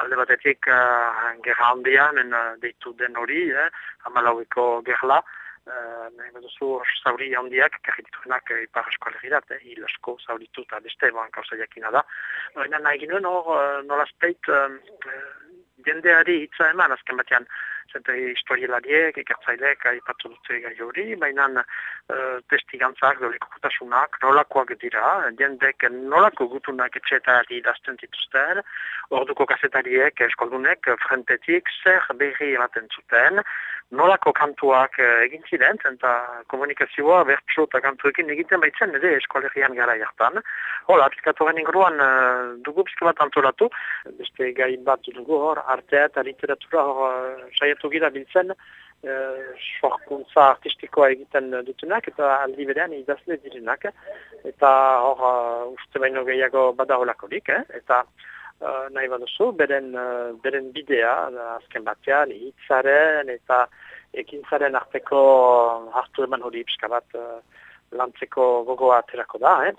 alde batetik uh, gerra handian, en, uh, deitu den hori, eh, amalauiko gerla, uh, nahi baduzu zauri handiak, karritituenak uh, ipar eskolegirat, eh, hil asko zauritu eta beste eban kauza jakina da. Baina nahi ginen hor, uh, nolazpeit, uh, jendeari hitza eman, azken batean, zente historielariek, ikertzaileek, aipatu dute gai hori, baina uh, testigantzak, dolekokutasunak, nolakoak dira, jendek nolako gutunak etxetari idazten dituzten, orduko kasetariek, eskoldunek, frentetik, zer berri ematen zuten, nolako kantuak egin ziren, eta komunikazioa bertso eta kantuekin egiten baitzen, ere eskolerian gara jartan. Hola, aplikatoren inguruan uh, dugu bat antolatu, beste gai bat dugu hor, artea eta literatura hor saiatu gira biltzen, sorkuntza artistikoa egiten dutenak eta aldi berean idazle direnak. Eta hor, uh, uste baino gehiago badaholakorik, eh? eta uh, nahi baduzu, beren, uh, beren bidea, azken batean, hitzaren eta ekintzaren arteko hartu eman hori bat uh, lantzeko gogoa aterako da. Eh?